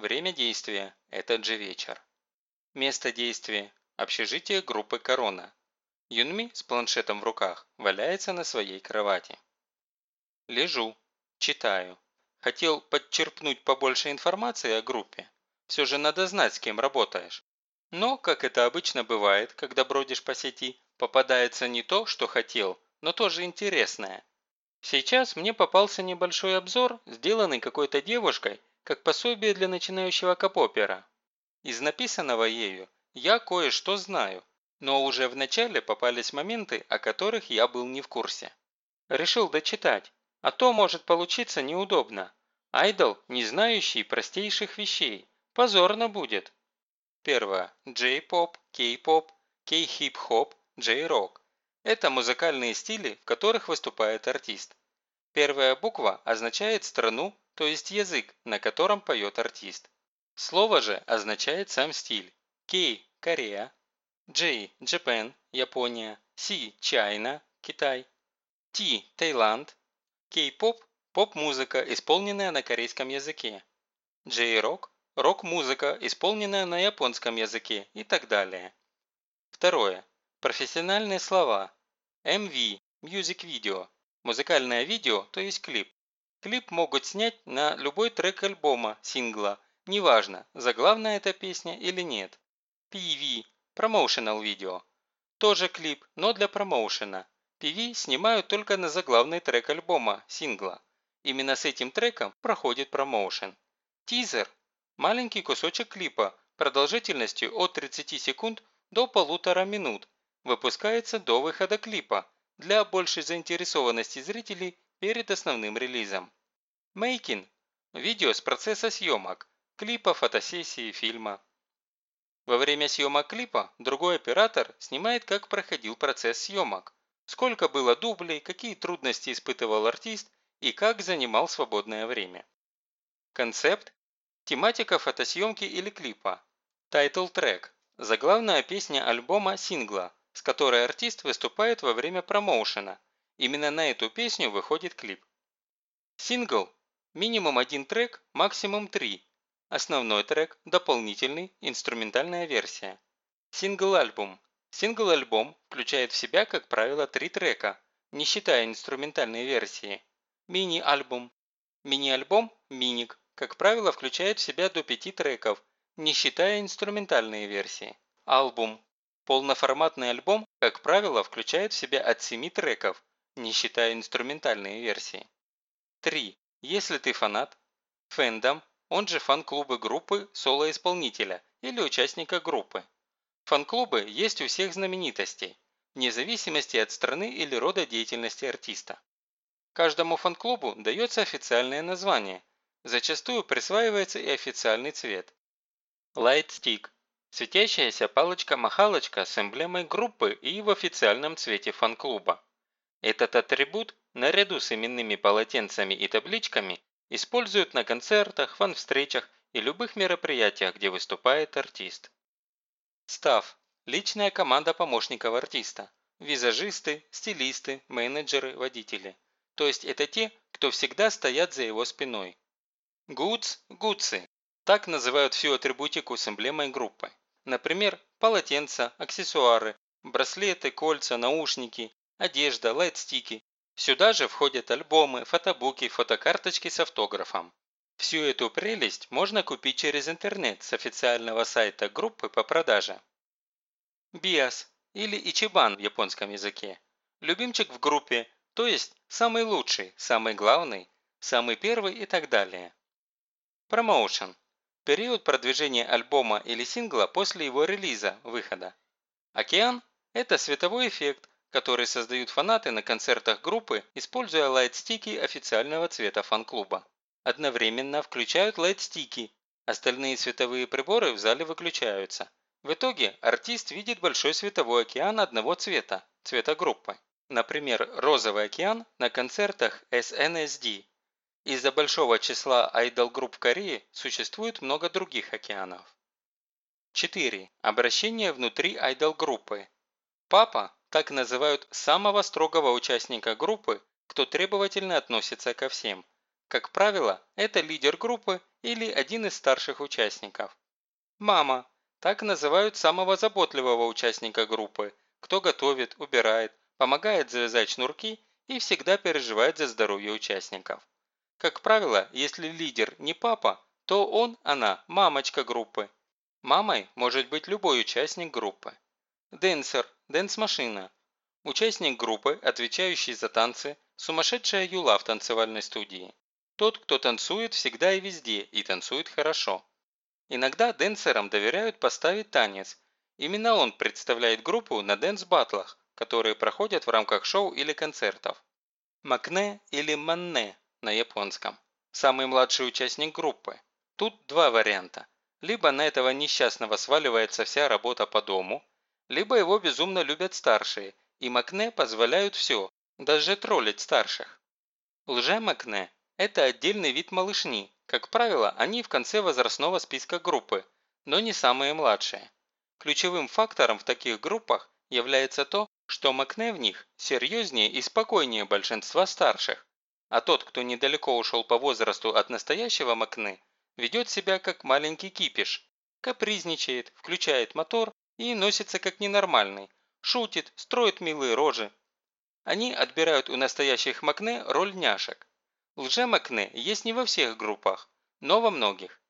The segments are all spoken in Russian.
время действия – этот же вечер. Место действия – общежитие группы «Корона». Юнми с планшетом в руках валяется на своей кровати. Лежу, читаю. Хотел подчерпнуть побольше информации о группе. Все же надо знать, с кем работаешь. Но, как это обычно бывает, когда бродишь по сети, попадается не то, что хотел, но тоже интересное. Сейчас мне попался небольшой обзор, сделанный какой-то девушкой, как пособие для начинающего капопера. Из написанного ею я кое-что знаю, но уже в начале попались моменты, о которых я был не в курсе. Решил дочитать, а то может получиться неудобно. Айдол, не знающий простейших вещей. Позорно будет. Первое. Джей-поп, кей-поп, кей-хип-хоп, джей-рок. Это музыкальные стили, в которых выступает артист. Первая буква означает страну, то есть язык, на котором поет артист. Слово же означает сам стиль. Кей – Корея, J – Japan, Япония, C – China, Китай, T – Таиланд, Кей-поп – поп-музыка, исполненная на корейском языке, J-рок – рок-музыка, исполненная на японском языке и так далее. Второе. Профессиональные слова. MV – Music Video, музыкальное видео, то есть клип. Клип могут снять на любой трек альбома, сингла, неважно, заглавная эта песня или нет. PV Promotional видео. Тоже клип, но для промоушена. PV снимают только на заглавный трек альбома, сингла. Именно с этим треком проходит промоушен. Тизер – маленький кусочек клипа продолжительностью от 30 секунд до полутора минут. Выпускается до выхода клипа для большей заинтересованности зрителей перед основным релизом. Making – видео с процесса съемок, клипа, фотосессии, фильма. Во время съемок клипа другой оператор снимает, как проходил процесс съемок, сколько было дублей, какие трудности испытывал артист и как занимал свободное время. Концепт – тематика фотосъемки или клипа. Title track – заглавная песня альбома сингла, с которой артист выступает во время промоушена. Именно на эту песню выходит клип. Сингл – минимум один трек, максимум три, Основной трек, дополнительный, инструментальная версия. Сингл-альбом. Сингл-альбом включает в себя, как правило, три трека, не считая инструментальной версии. Мини-альбом. Мини-альбом, миник, как правило, включает в себя до пяти треков, не считая инструментальные версии. Альбом. Полноформатный альбом, как правило, включает в себя от 7 треков, не считая инструментальные версии. 3. Если ты фанат. Фэндом он же фан-клубы группы соло-исполнителя или участника группы. Фан-клубы есть у всех знаменитостей, вне зависимости от страны или рода деятельности артиста. Каждому фан-клубу дается официальное название, зачастую присваивается и официальный цвет. Light светящаяся палочка-махалочка с эмблемой группы и в официальном цвете фан-клуба. Этот атрибут, наряду с именными полотенцами и табличками, Используют на концертах, фан-встречах и любых мероприятиях, где выступает артист. Став – личная команда помощников артиста. Визажисты, стилисты, менеджеры, водители. То есть это те, кто всегда стоят за его спиной. Гудс – гудсы. Так называют всю атрибутику с эмблемой группы. Например, полотенца, аксессуары, браслеты, кольца, наушники, одежда, лайтстики Сюда же входят альбомы, фотобуки, фотокарточки с автографом. Всю эту прелесть можно купить через интернет с официального сайта группы по продаже. Биас или Ичибан в японском языке. Любимчик в группе, то есть самый лучший, самый главный, самый первый и так далее. Промоушен. Период продвижения альбома или сингла после его релиза, выхода. Океан – это световой эффект, которые создают фанаты на концертах группы, используя лайтстики официального цвета фан-клуба. Одновременно включают лайтстики, остальные световые приборы в зале выключаются. В итоге артист видит большой световой океан одного цвета, цвета группы. Например, розовый океан на концертах SNSD. Из-за большого числа айдол-групп в Корее существует много других океанов. 4. Обращение внутри айдол-группы. Папа так называют самого строгого участника группы, кто требовательно относится ко всем. Как правило, это лидер группы или один из старших участников. Мама – так называют самого заботливого участника группы, кто готовит, убирает, помогает завязать шнурки и всегда переживает за здоровье участников. Как правило, если лидер не папа, то он, она, мамочка группы. Мамой может быть любой участник группы. Дэнсер, дэнс-машина. Участник группы, отвечающий за танцы, сумасшедшая юла в танцевальной студии. Тот, кто танцует всегда и везде, и танцует хорошо. Иногда дэнсерам доверяют поставить танец. Именно он представляет группу на дэнс-батлах, которые проходят в рамках шоу или концертов. Макне или манне на японском. Самый младший участник группы. Тут два варианта. Либо на этого несчастного сваливается вся работа по дому, либо его безумно любят старшие, и Макне позволяют все, даже троллить старших. Лже-Макне – это отдельный вид малышни. Как правило, они в конце возрастного списка группы, но не самые младшие. Ключевым фактором в таких группах является то, что Макне в них серьезнее и спокойнее большинства старших, а тот, кто недалеко ушел по возрасту от настоящего Макне, ведет себя как маленький кипиш, капризничает, включает мотор и носится как ненормальный, шутит, строит милые рожи. Они отбирают у настоящих Макне роль няшек. Лже-Макне есть не во всех группах, но во многих.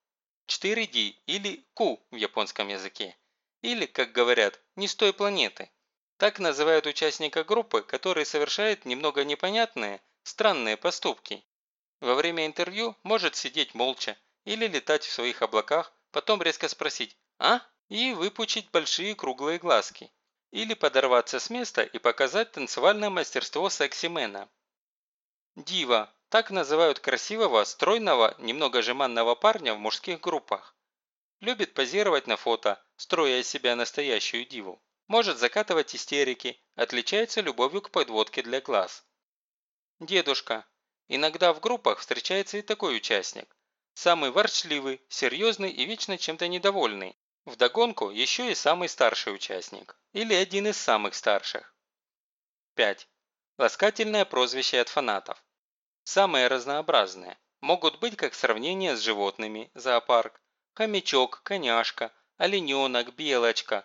4D или Q в японском языке. Или, как говорят, не с той планеты. Так называют участника группы, который совершает немного непонятные, странные поступки. Во время интервью может сидеть молча или летать в своих облаках, потом резко спросить «А?» И выпучить большие круглые глазки. Или подорваться с места и показать танцевальное мастерство секси-мена. Дива – так называют красивого, стройного, немного жеманного парня в мужских группах. Любит позировать на фото, строя из себя настоящую диву. Может закатывать истерики, отличается любовью к подводке для глаз. Дедушка. Иногда в группах встречается и такой участник. Самый ворчливый, серьезный и вечно чем-то недовольный. Вдогонку еще и самый старший участник. Или один из самых старших. 5. Ласкательное прозвище от фанатов. Самые разнообразные. Могут быть как сравнение с животными, зоопарк, хомячок, коняшка, олененок, белочка,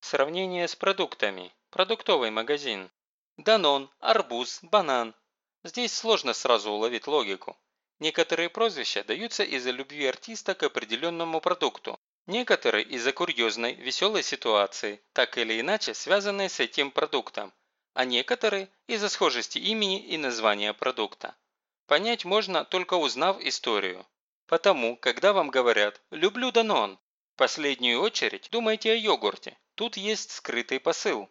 Сравнение с продуктами. Продуктовый магазин. Данон, арбуз, банан. Здесь сложно сразу уловить логику. Некоторые прозвища даются из-за любви артиста к определенному продукту. Некоторые из-за курьезной, веселой ситуации, так или иначе связанной с этим продуктом. А некоторые из-за схожести имени и названия продукта. Понять можно, только узнав историю. Потому, когда вам говорят «люблю Данон», в последнюю очередь думайте о йогурте. Тут есть скрытый посыл.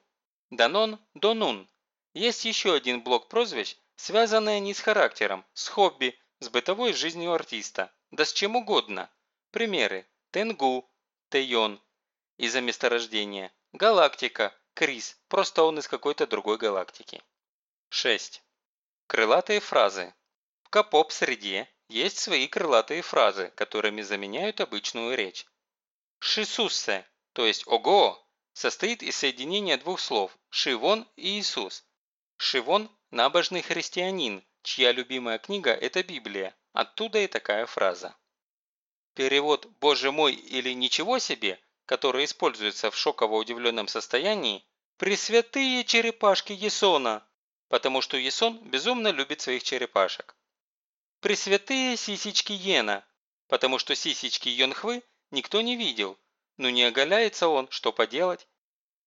Данон – Донун. Есть еще один блок прозвищ, связанные не с характером, с хобби, с бытовой жизнью артиста, да с чем угодно. Примеры – Тенгу, Тейон из-за месторождения, Галактика, Крис, просто он из какой-то другой галактики. 6. Крылатые фразы. В капоп-среде есть свои крылатые фразы, которыми заменяют обычную речь. Шисуссе, то есть «ого», состоит из соединения двух слов «Шивон» и «Иисус». Шивон – набожный христианин, чья любимая книга – это Библия, оттуда и такая фраза. Перевод «Боже мой» или «Ничего себе», который используется в шоково удивленном состоянии, «Пресвятые черепашки Есона», потому что Есон безумно любит своих черепашек. «Пресвятые сисечки Йена», потому что сисечки Йонхвы никто не видел, но не оголяется он, что поделать.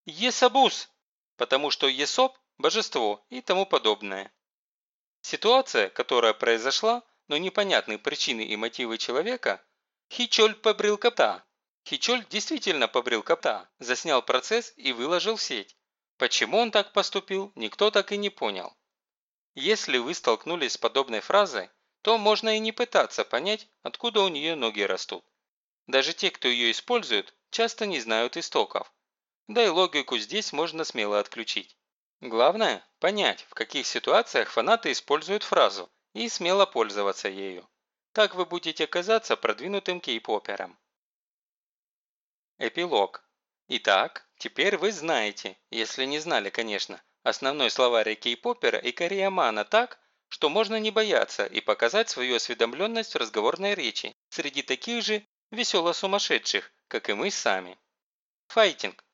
Есабус, потому что Есоп – божество и тому подобное. Ситуация, которая произошла, но непонятны причины и мотивы человека, Хичоль побрил кота. Хичоль действительно побрил кота, заснял процесс и выложил в сеть. Почему он так поступил, никто так и не понял. Если вы столкнулись с подобной фразой, то можно и не пытаться понять, откуда у нее ноги растут. Даже те, кто ее использует, часто не знают истоков. Да и логику здесь можно смело отключить. Главное – понять, в каких ситуациях фанаты используют фразу и смело пользоваться ею. Так вы будете казаться продвинутым кей-попером. Эпилог. Итак, теперь вы знаете, если не знали, конечно, основной словарь кей-попера и кореямана так, что можно не бояться и показать свою осведомленность в разговорной речи среди таких же весело-сумасшедших, как и мы сами. Файтинг.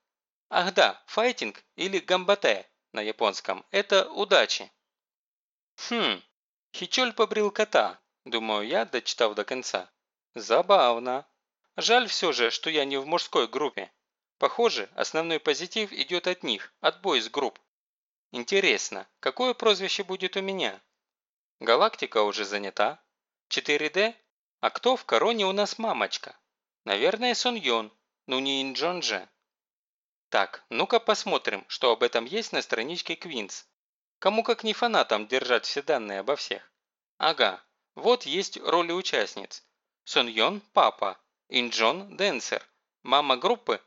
Ах да, файтинг или гамбате на японском – это удачи. Хм, Хичоль побрил кота, думаю я, дочитав до конца. Забавно. Жаль все же, что я не в мужской группе. Похоже, основной позитив идет от них, от бойс-групп. Интересно, какое прозвище будет у меня? Галактика уже занята. 4D? А кто в короне у нас мамочка? Наверное, Сон Йон, ну не Инджон же. Так, ну-ка посмотрим, что об этом есть на страничке Квинс. Кому как не фанатам держать все данные обо всех. Ага, вот есть роли участниц. Сон папа, Инджон – дэнсер, мама группы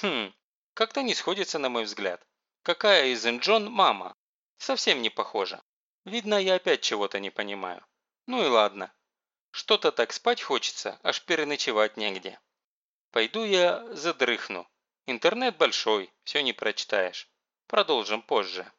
Хм, как-то не сходится на мой взгляд. Какая из Инджон мама? Совсем не похожа. Видно, я опять чего-то не понимаю. Ну и ладно. Что-то так спать хочется, аж переночевать негде. Пойду я задрыхну. Интернет большой, все не прочитаешь. Продолжим позже.